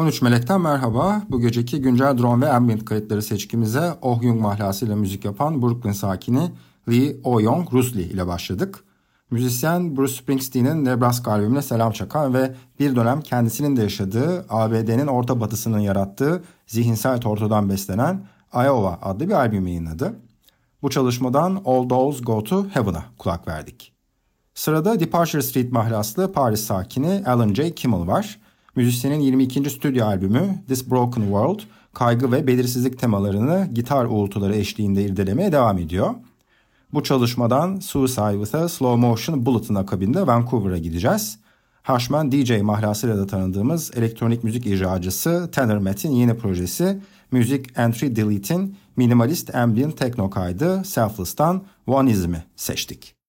13 Melek'ten merhaba. Bu geceki güncel drone ve ambient kayıtları seçkimize Oh Young mahlasıyla müzik yapan Brooklyn sakini Lee Oh Young Rusli ile başladık. Müzisyen Bruce Springsteen'in Nebraska albümüne selam çakan ve bir dönem kendisinin de yaşadığı ABD'nin orta batısının yarattığı zihinsel tortudan beslenen Iowa adlı bir albüm yayınladı. Bu çalışmadan All Dolls Go to Heaven'a kulak verdik. Sırada Departure Street mahlaslı Paris sakini Alan J. Kimmel var. Müzisyenin 22. stüdyo albümü This Broken World, kaygı ve belirsizlik temalarını gitar uğultuları eşliğinde irdelemeye devam ediyor. Bu çalışmadan Suicide with a Slow Motion Bullet'ın akabinde Vancouver'a gideceğiz. Hashman DJ mahlasıyla da tanıdığımız elektronik müzik icracısı Tanner Matt'in yeni projesi Music Entry Delete'in minimalist ambient techno kaydı Selfless'tan Oneism'i seçtik.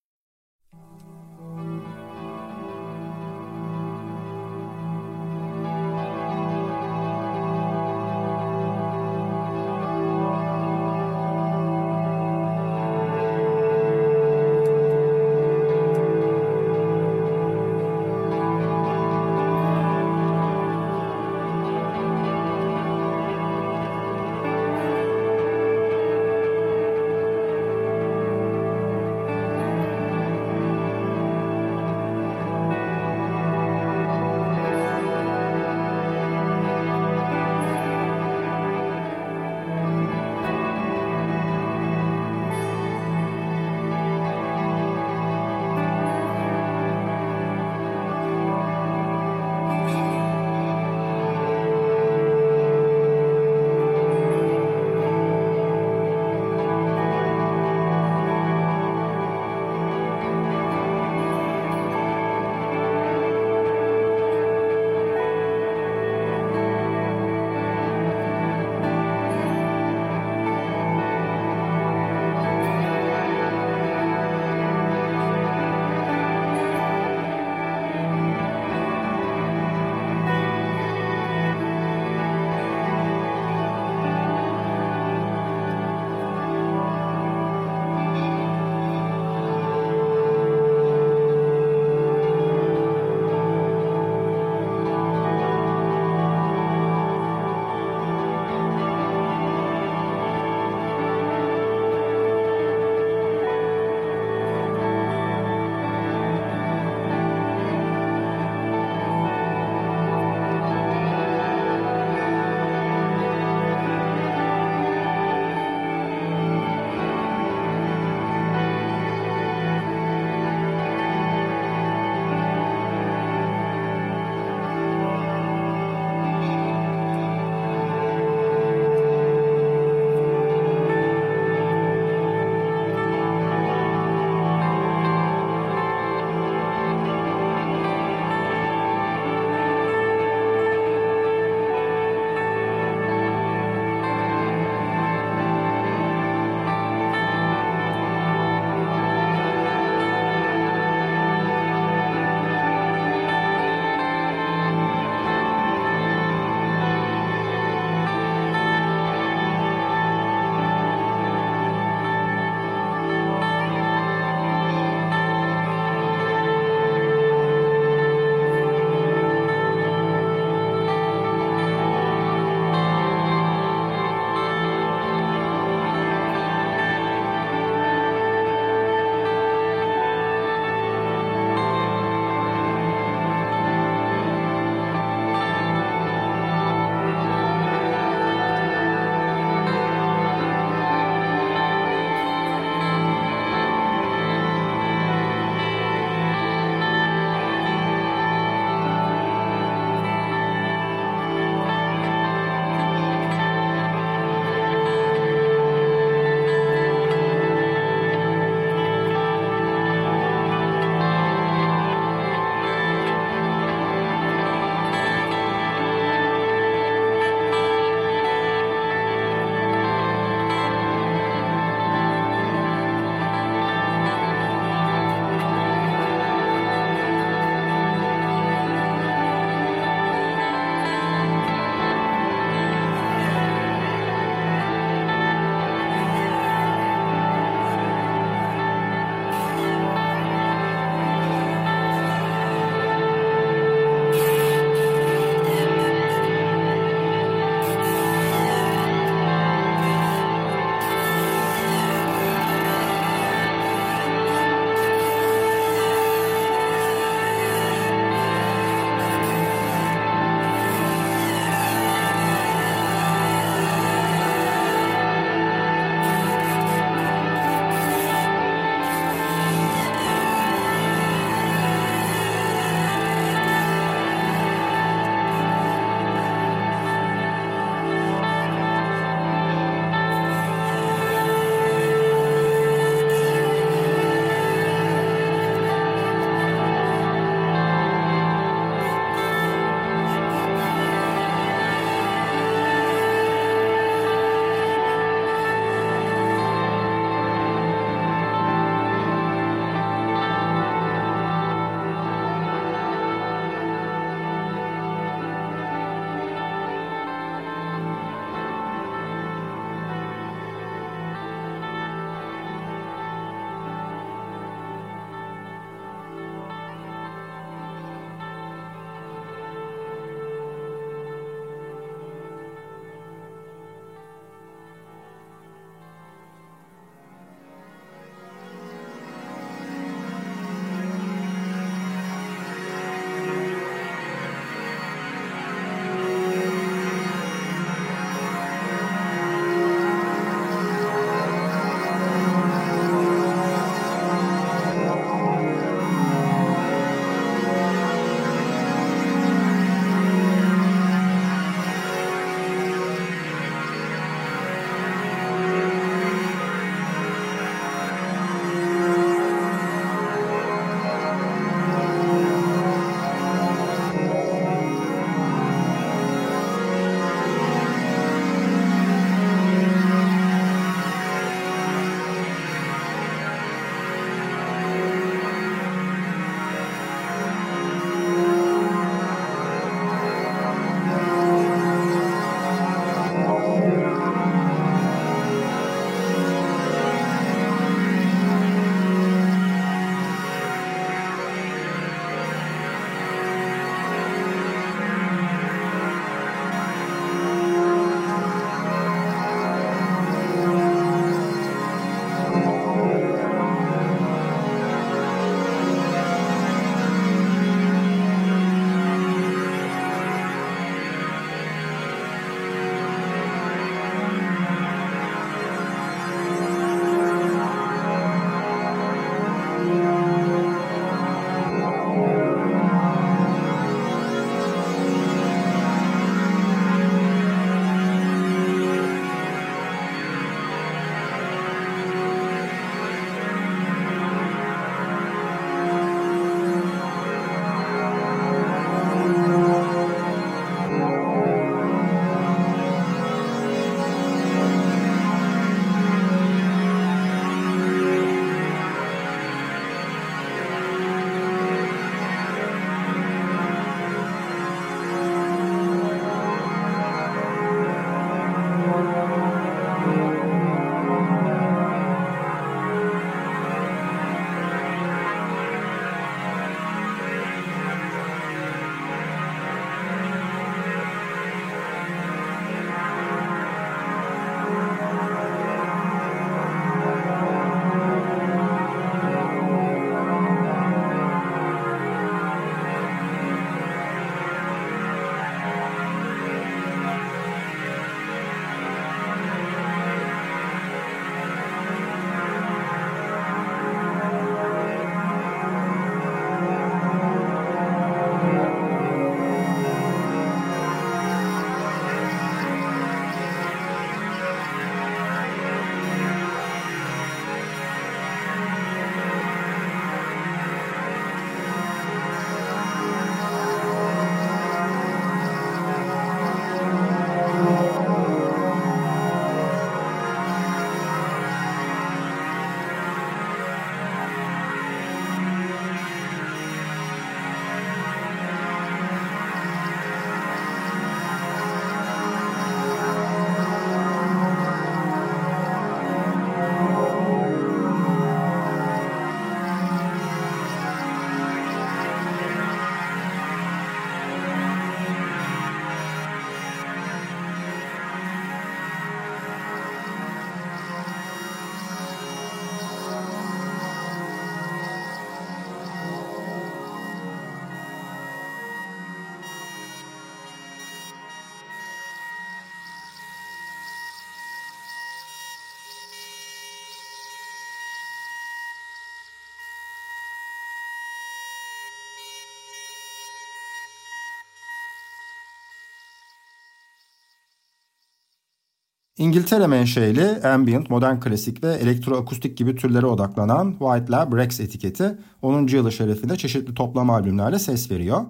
İngiltere menşeli ambient, modern klasik ve elektroakustik gibi türlere odaklanan White Lab Rex etiketi 10. yılı şerefinde çeşitli toplama albümlerle ses veriyor.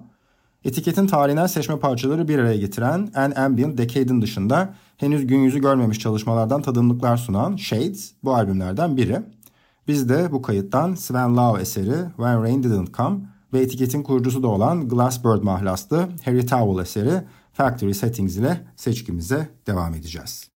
Etiketin tarihinden seçme parçaları bir araya getiren An Ambient Decade'in dışında henüz gün yüzü görmemiş çalışmalardan tadımlıklar sunan Shades bu albümlerden biri. Biz de bu kayıttan Sven Lau eseri When Rain Didn't Come ve etiketin kurucusu da olan Glassbird mahlaslı Harry Towell eseri Factory Settings ile seçkimize devam edeceğiz.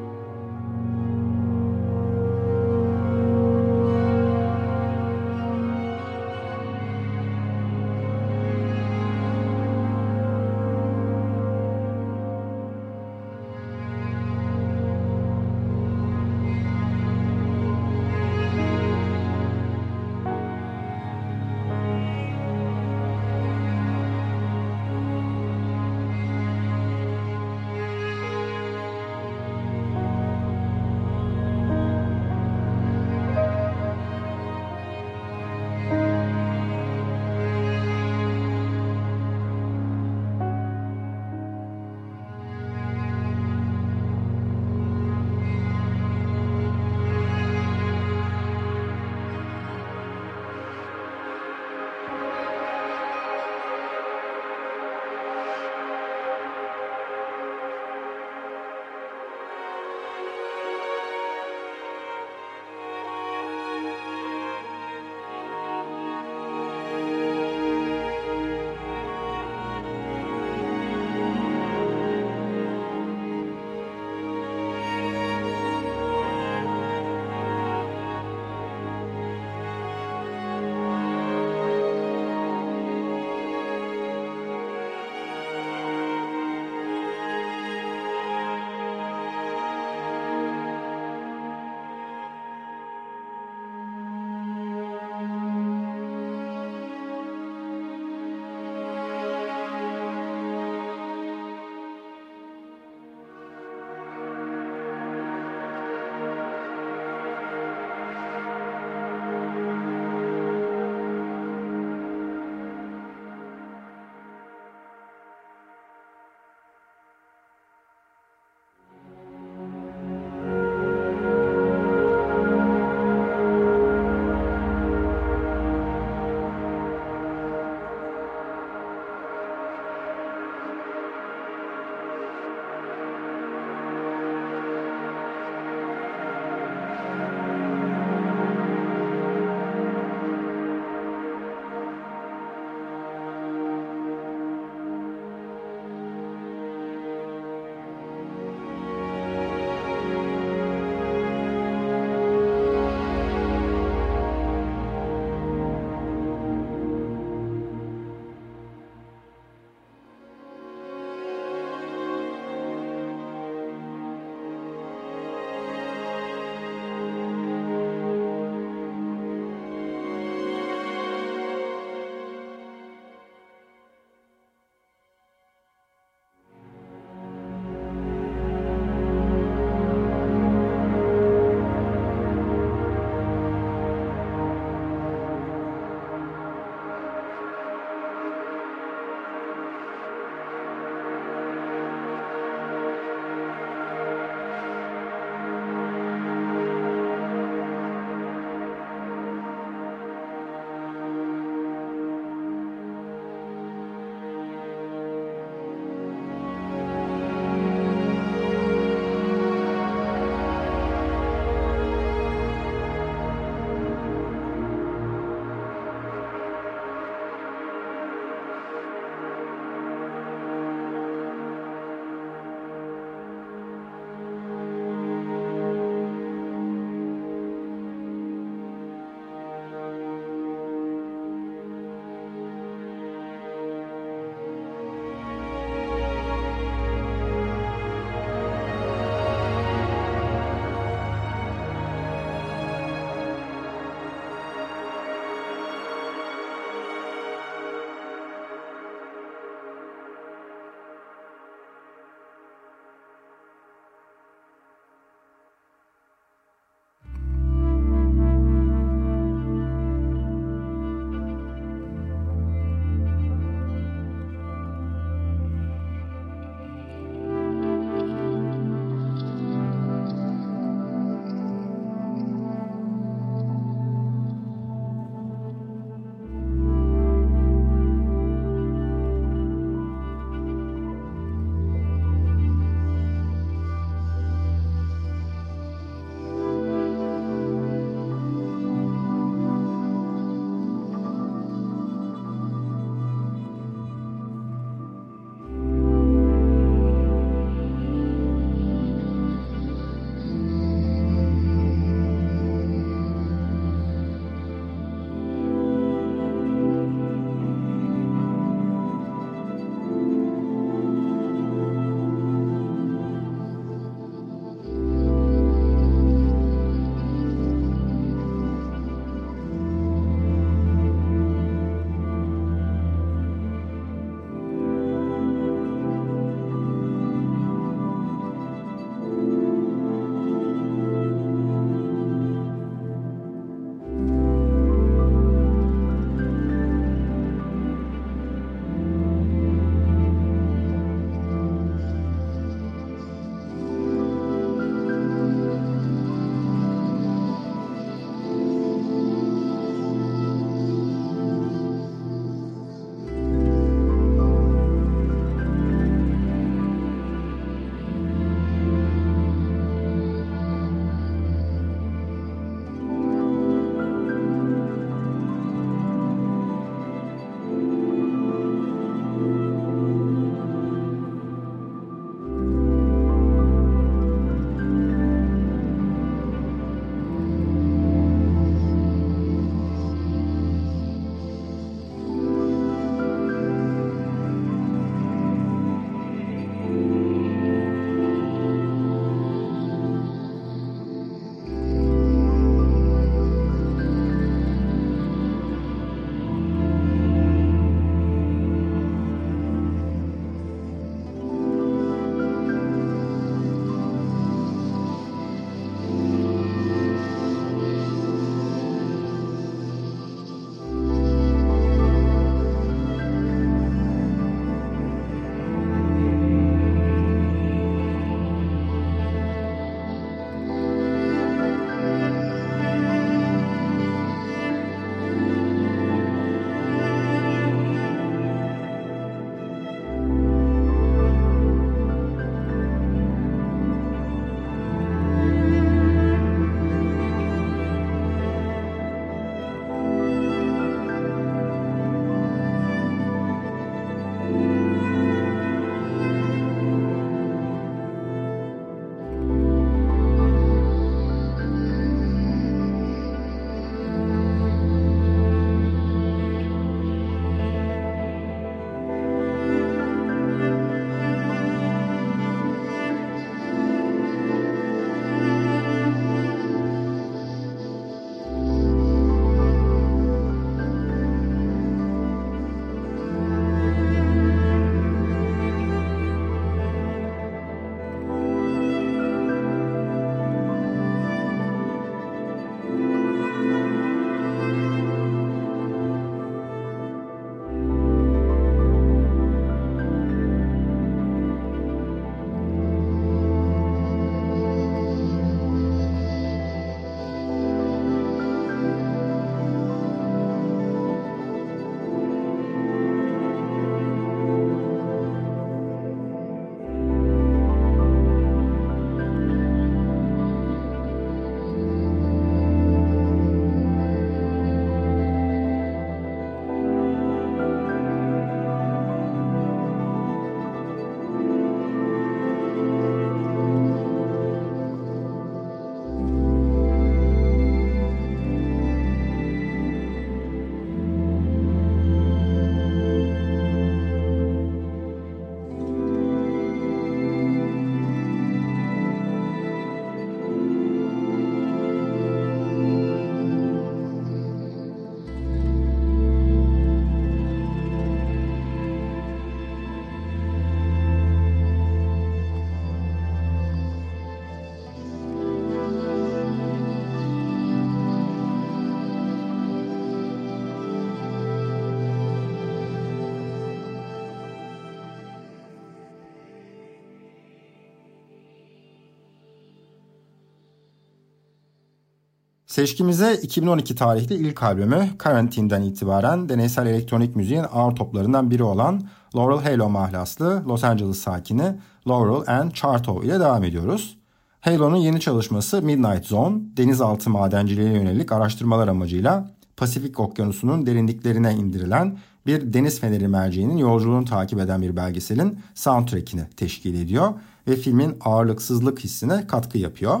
Seçkimize 2012 tarihli ilk albümü Quarantine'den itibaren deneysel elektronik müziğin ağır toplarından biri olan Laurel Halo mahlaslı Los Angeles sakini Laurel and Charto ile devam ediyoruz. Halo'nun yeni çalışması Midnight Zone, denizaltı madenciliğe yönelik araştırmalar amacıyla Pasifik Okyanusu'nun derinliklerine indirilen bir deniz feneri merceğinin yolculuğunu takip eden bir belgeselin soundtrackini teşkil ediyor ve filmin ağırlıksızlık hissine katkı yapıyor.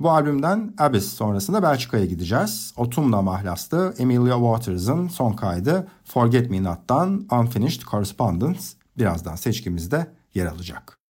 Bu albümden Abyss sonrasında Belçika'ya gideceğiz. Otumla mahlaslı Emilia Waters'ın son kaydı Forget Me Not'tan Unfinished Correspondence birazdan seçkimizde yer alacak.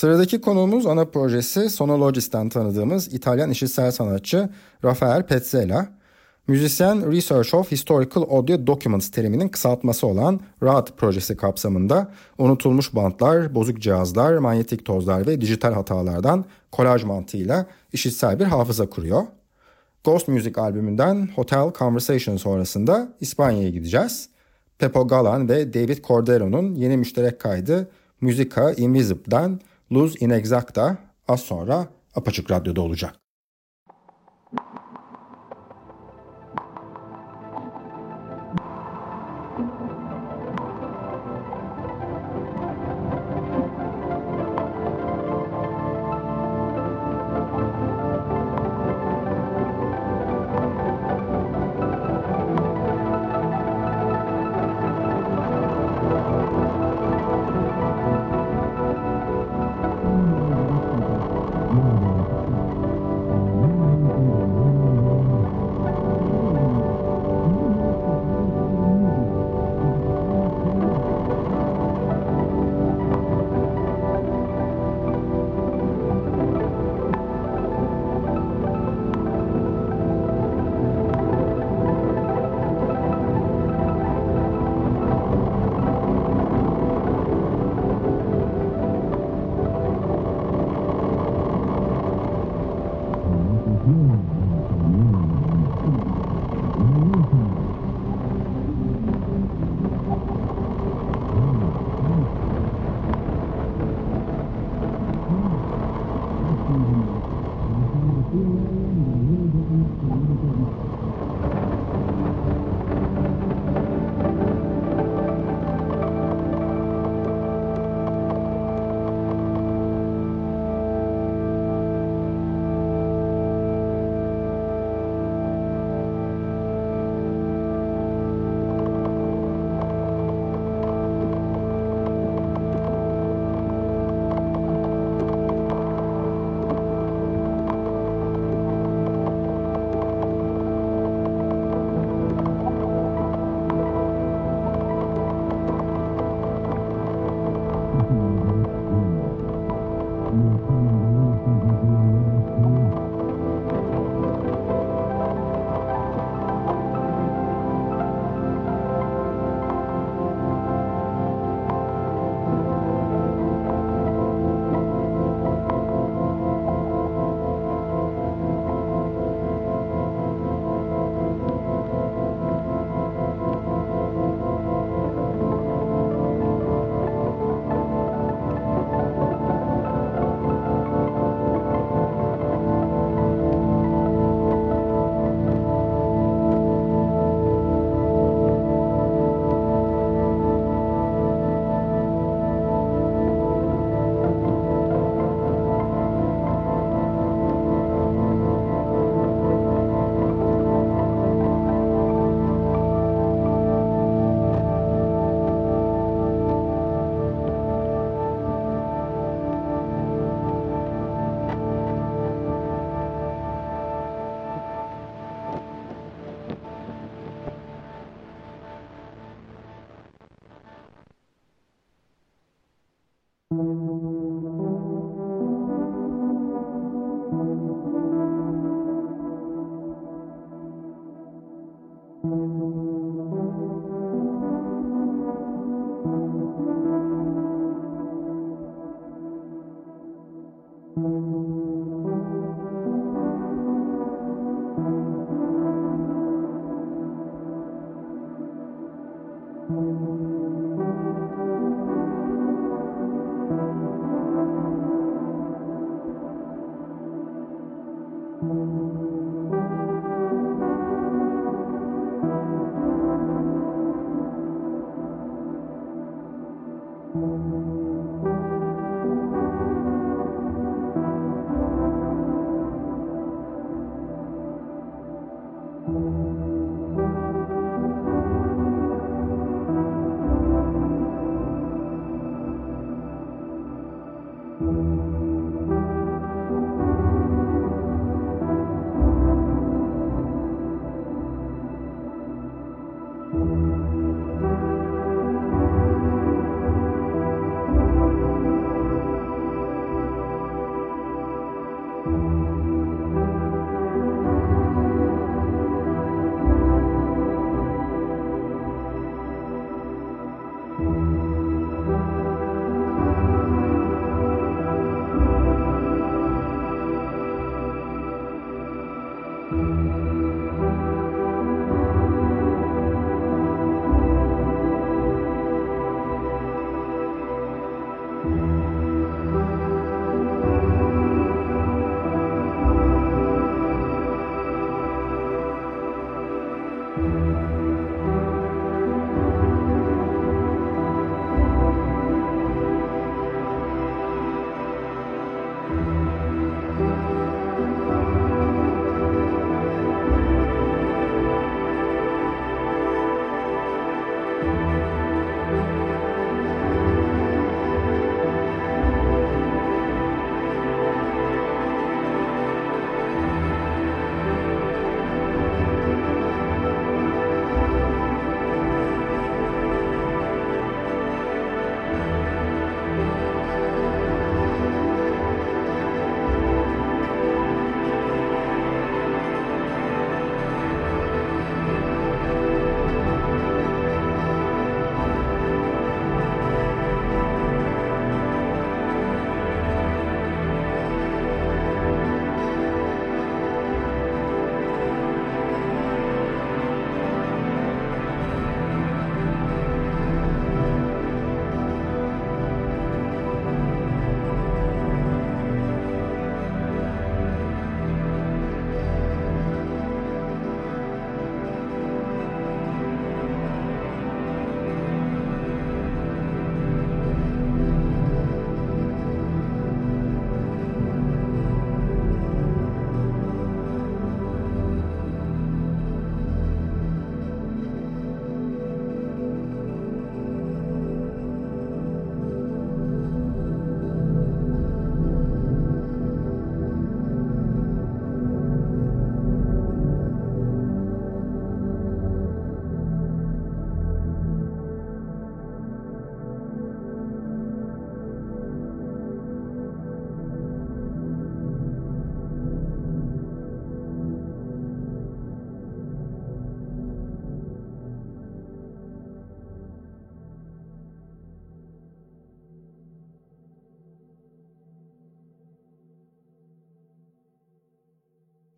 Sıradaki konuğumuz ana projesi Sonologis'ten tanıdığımız İtalyan işitsel sanatçı Rafael Pezzella. Müzisyen Research of Historical Audio Documents teriminin kısaltması olan RAD projesi kapsamında unutulmuş bantlar, bozuk cihazlar, manyetik tozlar ve dijital hatalardan kolaj mantığıyla işitsel bir hafıza kuruyor. Ghost Music albümünden Hotel Conversation sonrasında İspanya'ya gideceğiz. Pepo Galan ve David Cordero'nun yeni müşterek kaydı Musica Invisible'den Luz Inexacta az sonra Apaçık Radyo'da olacak.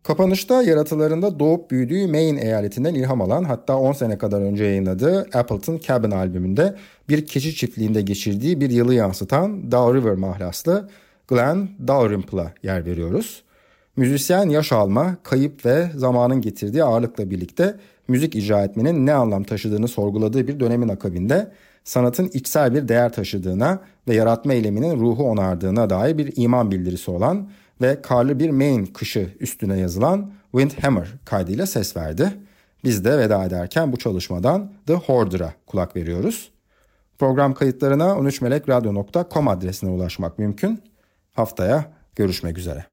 Kapanışta yaratılarında doğup büyüdüğü Maine eyaletinden ilham alan hatta 10 sene kadar önce yayınladığı Appleton Cabin albümünde bir keçi çiftliğinde geçirdiği bir yılı yansıtan Dow River mahlaslı Glenn Dalrymple'a yer veriyoruz. Müzisyen yaş alma, kayıp ve zamanın getirdiği ağırlıkla birlikte müzik icra etmenin ne anlam taşıdığını sorguladığı bir dönemin akabinde sanatın içsel bir değer taşıdığına ve yaratma eyleminin ruhu onardığına dair bir iman bildirisi olan ve karlı bir Maine kışı üstüne yazılan Windhammer kaydıyla ses verdi. Biz de veda ederken bu çalışmadan The Hoarder'a kulak veriyoruz. Program kayıtlarına 13melekradyo.com adresine ulaşmak mümkün. Haftaya görüşmek üzere.